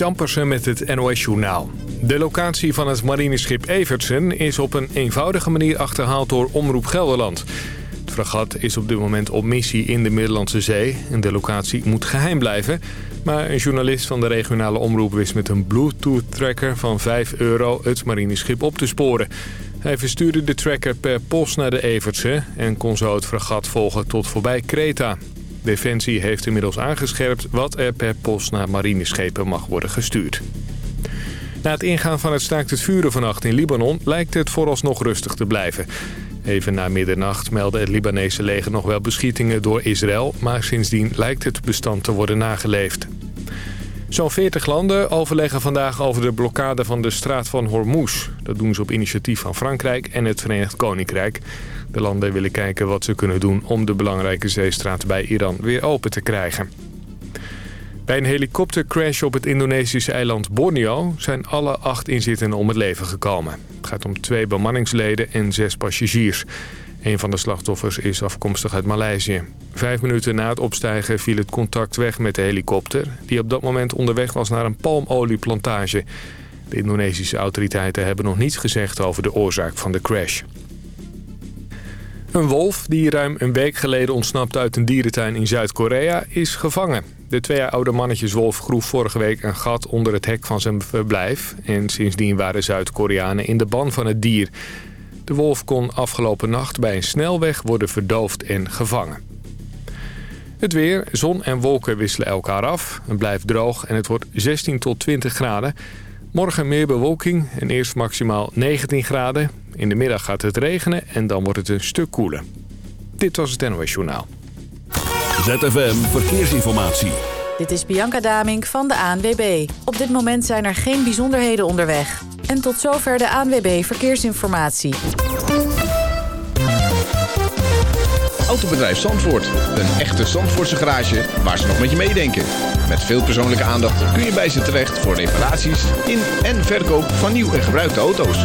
Marnix met het NOS-journaal. De locatie van het marineschip Evertsen is op een eenvoudige manier achterhaald door Omroep Gelderland. Het fragat is op dit moment op missie in de Middellandse Zee en de locatie moet geheim blijven. Maar een journalist van de regionale omroep wist met een Bluetooth-tracker van 5 euro het marineschip op te sporen. Hij verstuurde de tracker per post naar de Evertse en kon zo het fragat volgen tot voorbij Kreta. Defensie heeft inmiddels aangescherpt wat er per post naar marineschepen mag worden gestuurd. Na het ingaan van het staakt het vuren vannacht in Libanon lijkt het vooralsnog rustig te blijven. Even na middernacht meldde het Libanese leger nog wel beschietingen door Israël... maar sindsdien lijkt het bestand te worden nageleefd. Zo'n 40 landen overleggen vandaag over de blokkade van de straat van Hormuz. Dat doen ze op initiatief van Frankrijk en het Verenigd Koninkrijk. De landen willen kijken wat ze kunnen doen om de belangrijke zeestraat bij Iran weer open te krijgen. Bij een helikoptercrash op het Indonesische eiland Borneo zijn alle acht inzittenden om het leven gekomen. Het gaat om twee bemanningsleden en zes passagiers. Een van de slachtoffers is afkomstig uit Maleisië. Vijf minuten na het opstijgen viel het contact weg met de helikopter... die op dat moment onderweg was naar een palmolieplantage. De Indonesische autoriteiten hebben nog niets gezegd over de oorzaak van de crash. Een wolf die ruim een week geleden ontsnapte uit een dierentuin in Zuid-Korea is gevangen. De twee jaar oude mannetjeswolf groef vorige week een gat onder het hek van zijn verblijf. En sindsdien waren Zuid-Koreanen in de ban van het dier. De wolf kon afgelopen nacht bij een snelweg worden verdoofd en gevangen. Het weer, zon en wolken wisselen elkaar af. Het blijft droog en het wordt 16 tot 20 graden. Morgen meer bewolking en eerst maximaal 19 graden. In de middag gaat het regenen en dan wordt het een stuk koeler. Dit was het NOS Journaal. ZFM Verkeersinformatie. Dit is Bianca Damink van de ANWB. Op dit moment zijn er geen bijzonderheden onderweg. En tot zover de ANWB Verkeersinformatie. Autobedrijf Zandvoort. Een echte Zandvoortse garage waar ze nog met je meedenken. Met veel persoonlijke aandacht kun je bij ze terecht voor reparaties in en verkoop van nieuw en gebruikte auto's.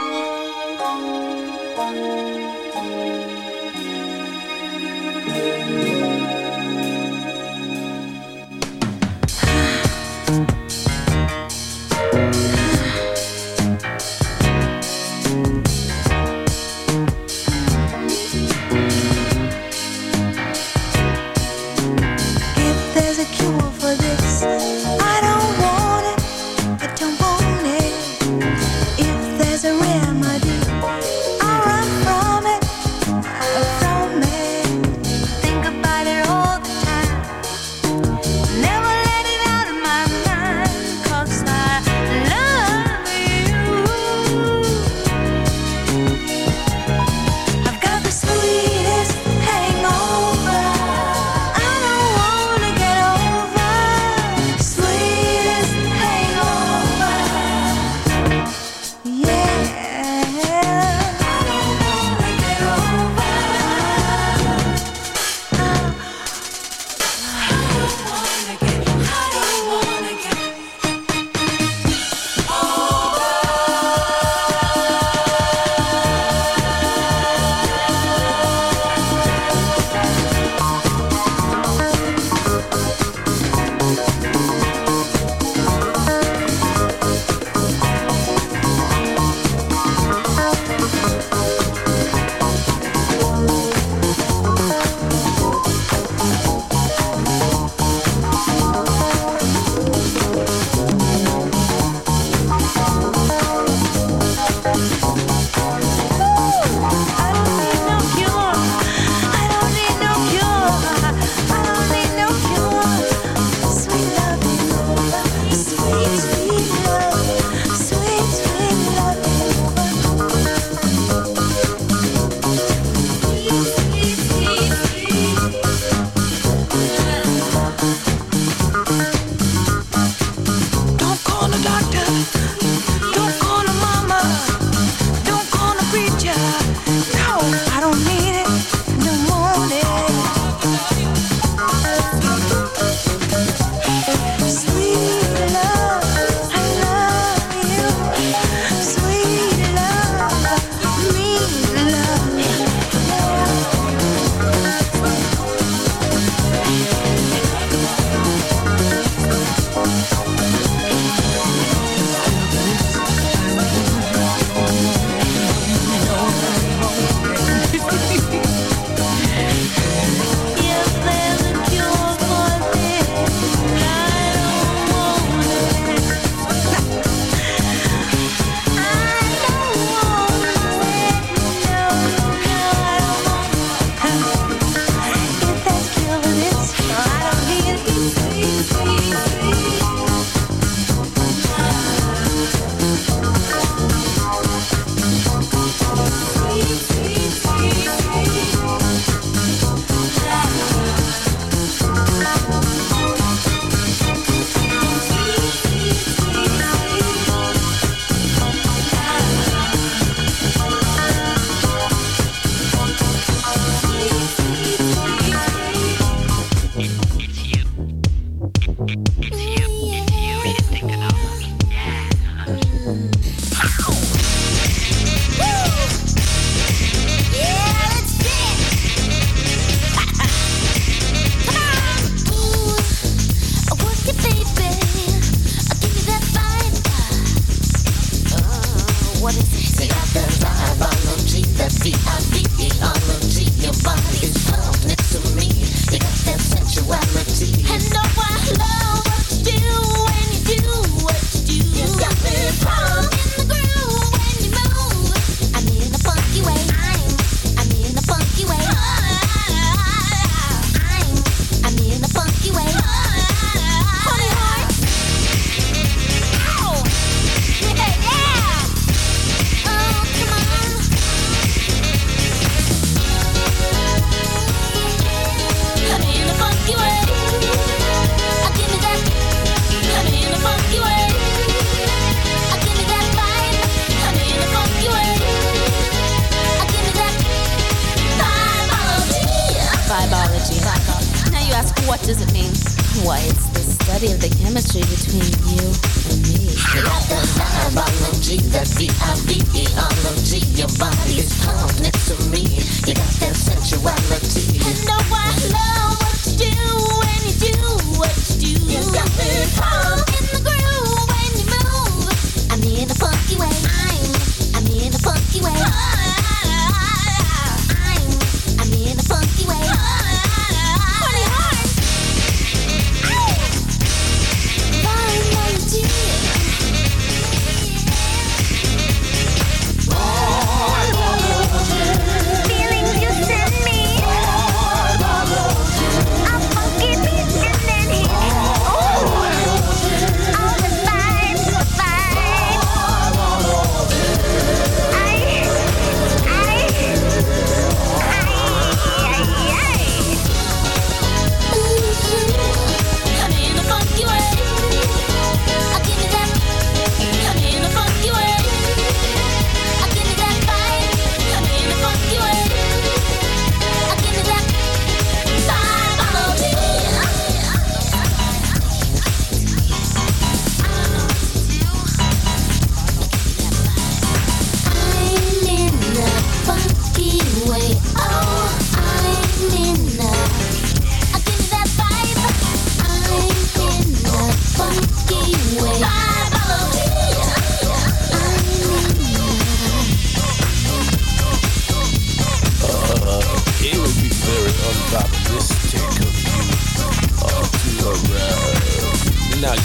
What does it mean? Why, it's the study of the chemistry between you and me. Like the biology, that B-I-V-E-R-O-G. Your body is calm next to me. You got that sensuality. I know I love what you do when you do what you do. You got me calm in the groove when you move. I'm in a funky way. I'm, I'm in a funky way. I'm, I'm in a funky way.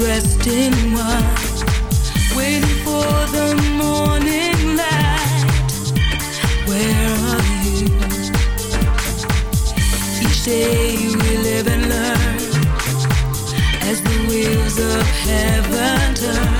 dressed in white, waiting for the morning light. Where are you? Each day we live and learn as the wheels of heaven turn.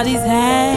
everybody's hand.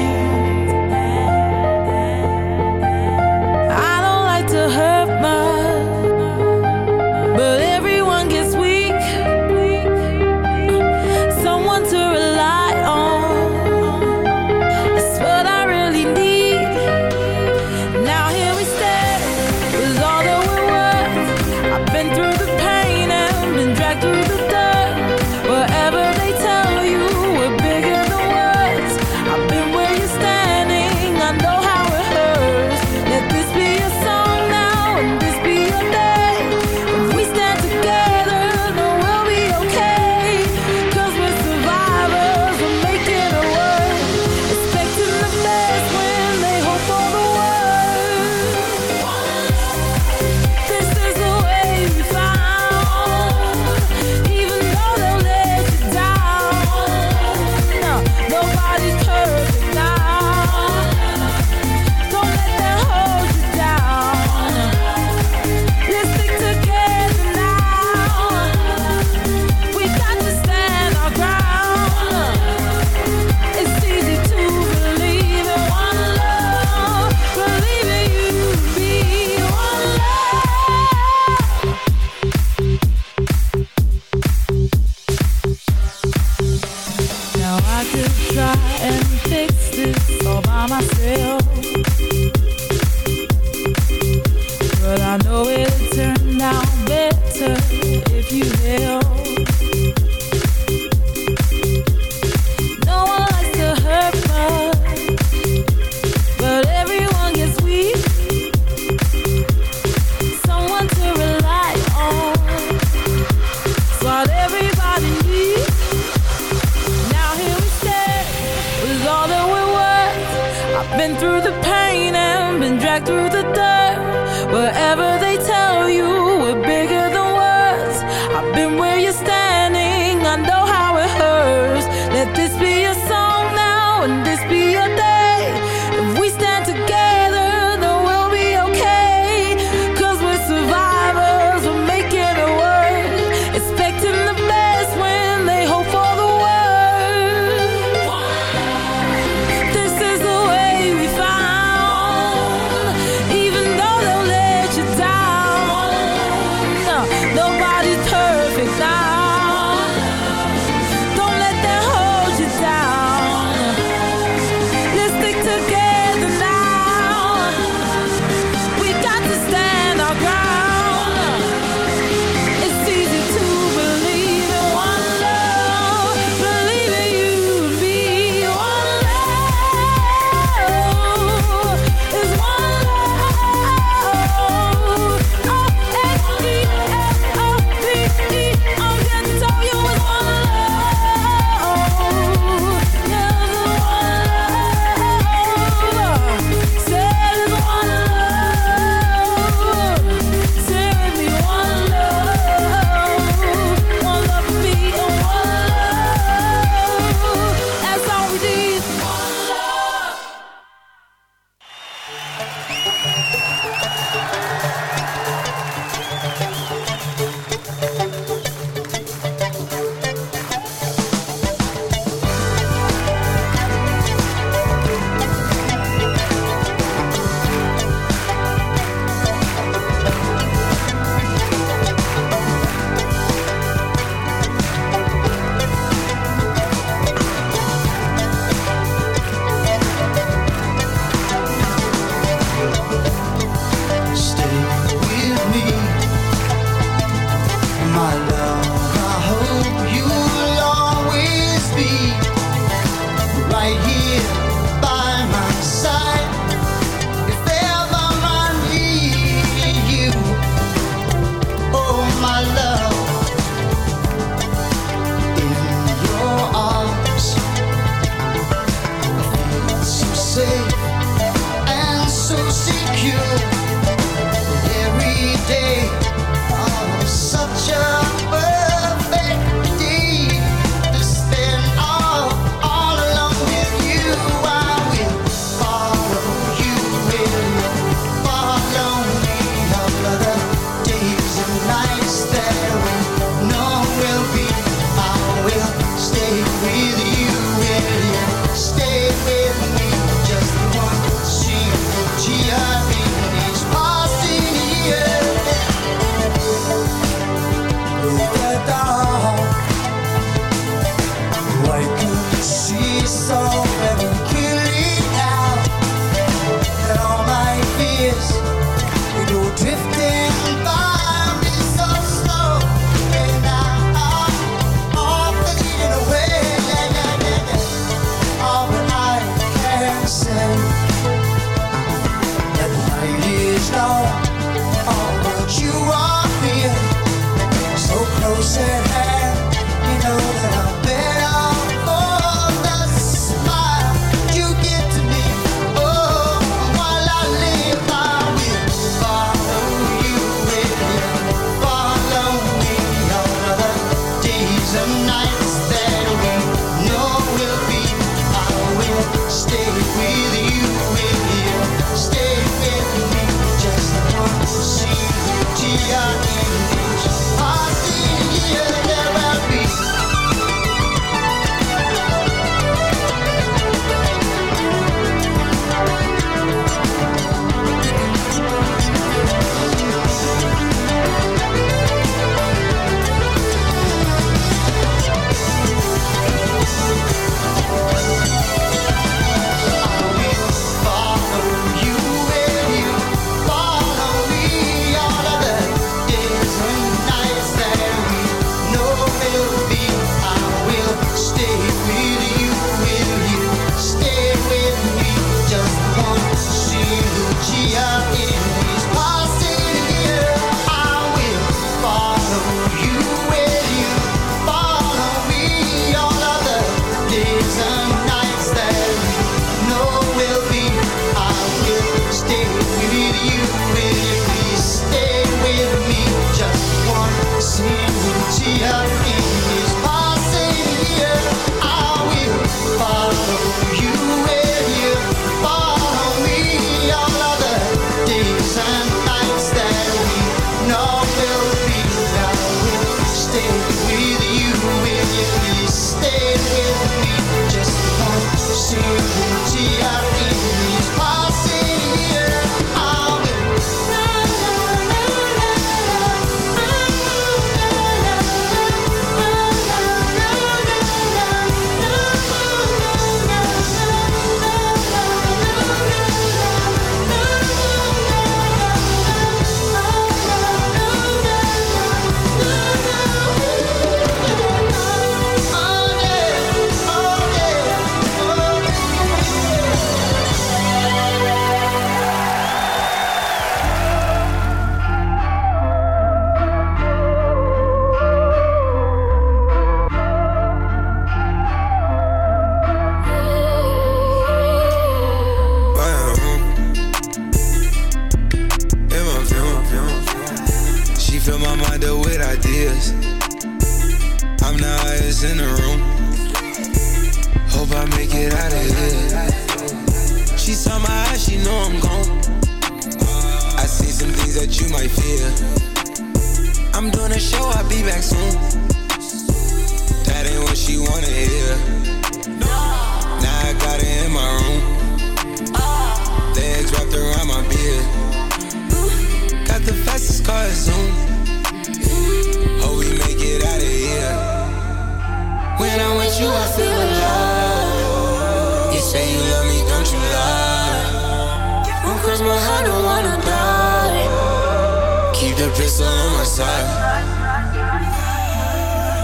Side.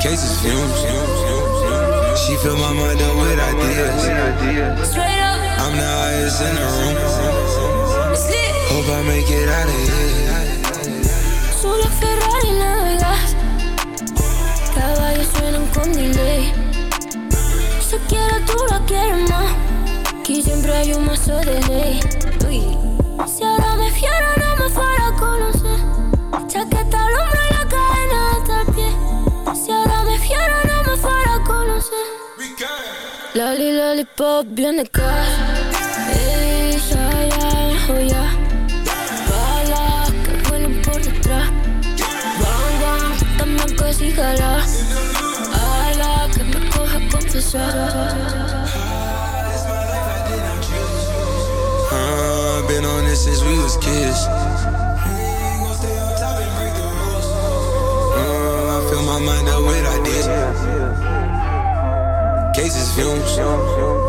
Cases fumes. She fill my mind up with ideas. I'm the highest in the room. Hope I make it out of here. Solo Ferrari navegas Caballos suenan con delay Se quiere tú la quieres más Aquí siempre hay un mazo de ley Bien de casa Ella ya, oh ya Balas que vuelan por que me coja a confesar Uh, been on this since we was kids. Uh, I fill my mind up with ideas. Cases fumes.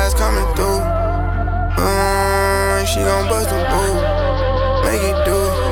coming through. Mm, she gon' bust a move, make it do.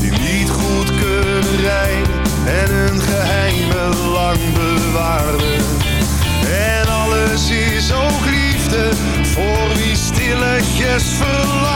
Die niet goed kunnen rijden en hun geheimen lang bewaarden. En alles is ook liefde voor wie stilletjes verlangt.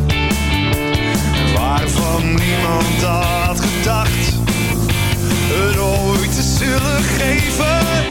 Waarvan niemand had gedacht het ooit te zullen geven.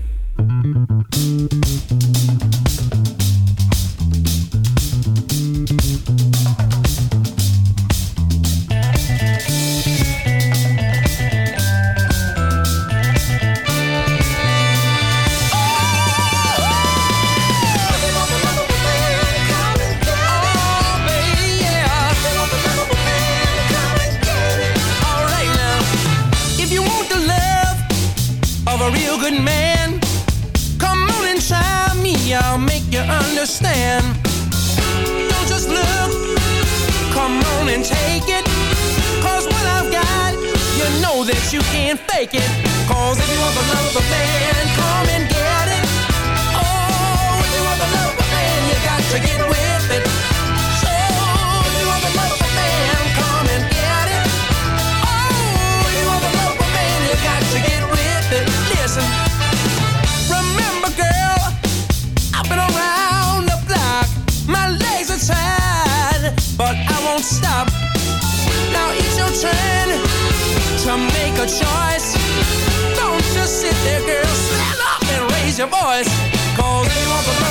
but I won't stop. Now it's your turn to make a choice. Don't just sit there, girl. Stand up and raise your voice. Cause they want the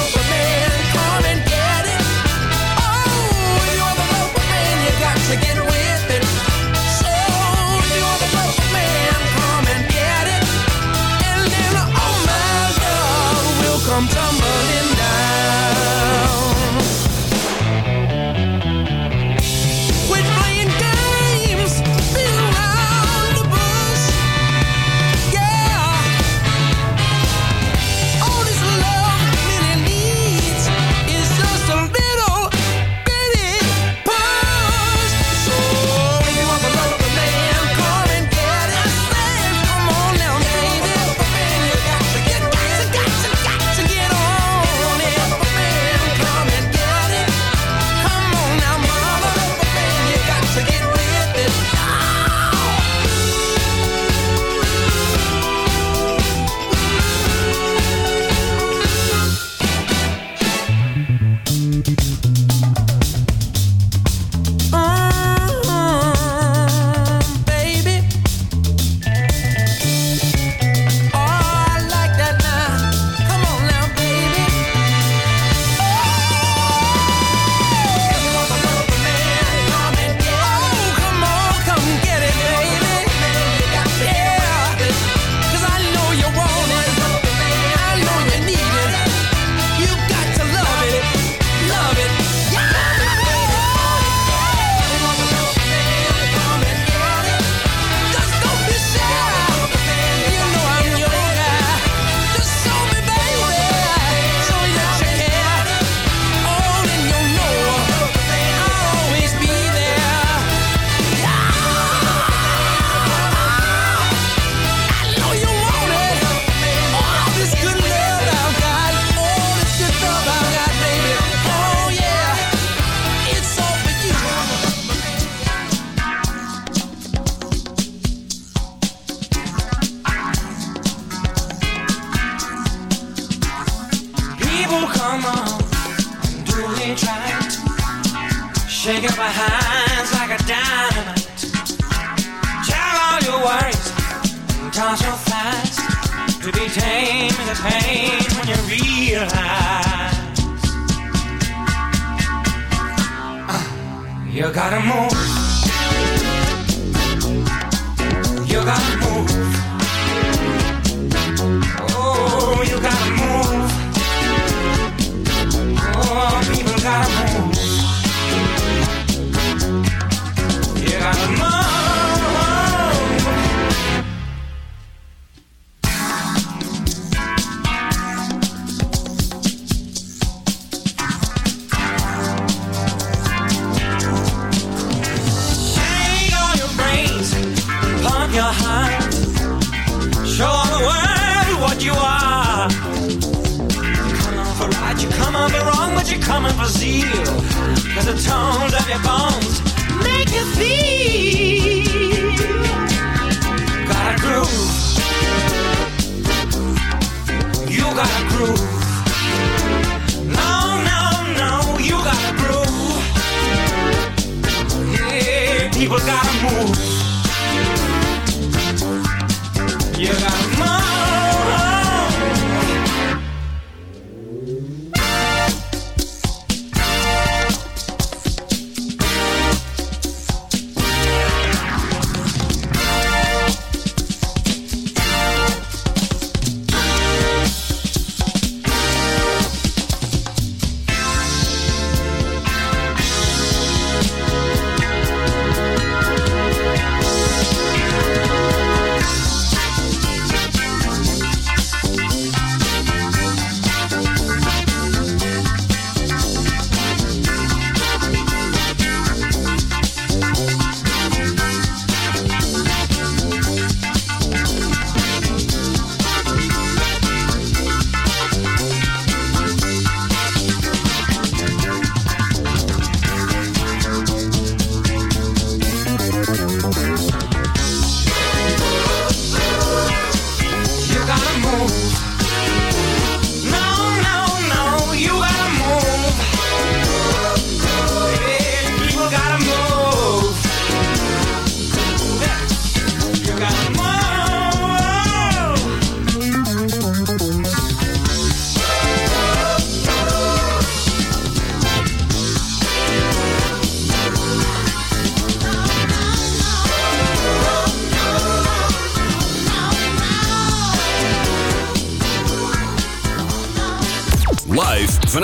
gotta move.